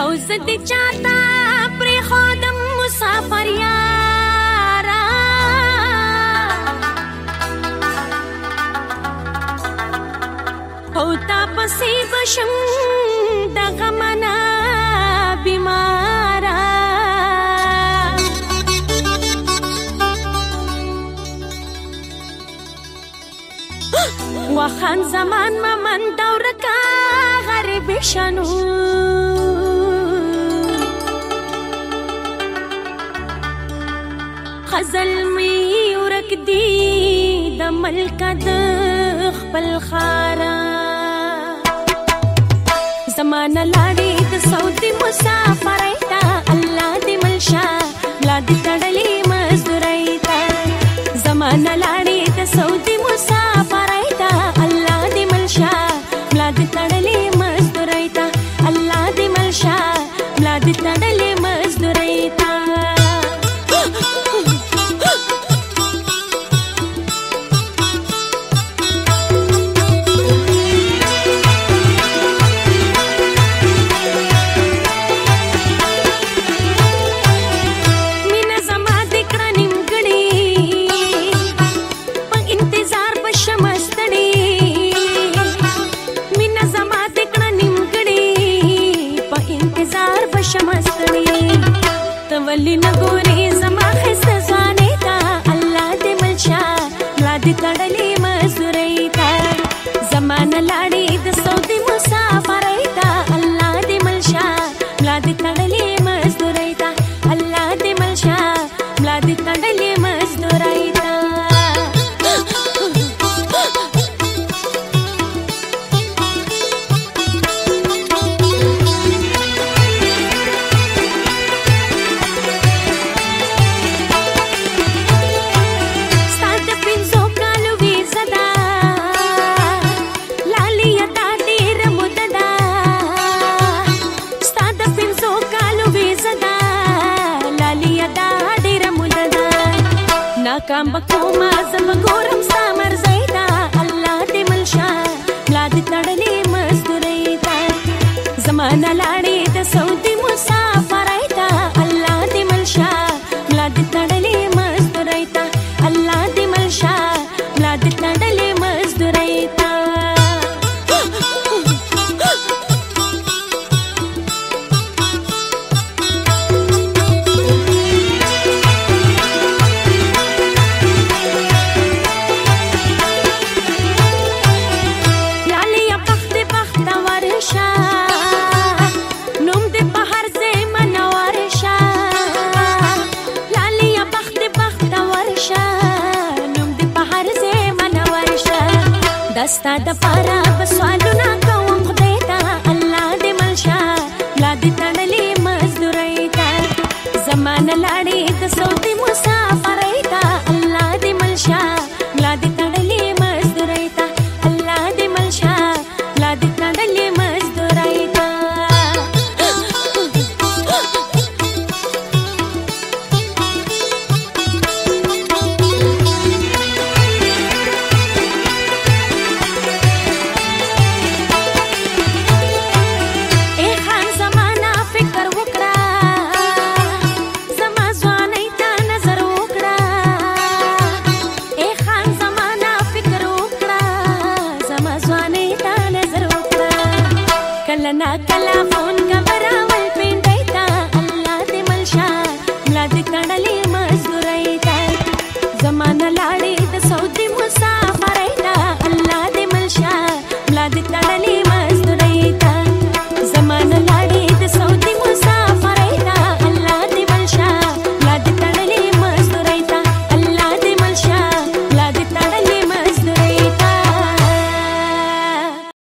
او زه دې چاته پرې خادم مسافر یارا او تا پسې بشم د غمنا بیمارا وخان زمان ممن دورکا غریب شنو غزل می ورک دی د ملک د خپل خارا زمانہ لاړې د سعودي مسافرې شمه ستړي ته ولې نه ګورې زما خسته ځوانې ته الله دې مل شه ملا دې تړلې مزورۍ ته زما نه لاړې د سعودي مسافرۍ ته الله دې مل شه ملا دې تړلې دا کام بکوما زم ګورم ستا مرزي دا الله دې ملشه ملا دې تړلې مزدوري تا زمانہ لاړې ستا د پاره بسوالونه کوم خدای ته الله دې ملشه لا دې تړلې مزدوري ته زمانه لاړې د سوتي انا كلام قبل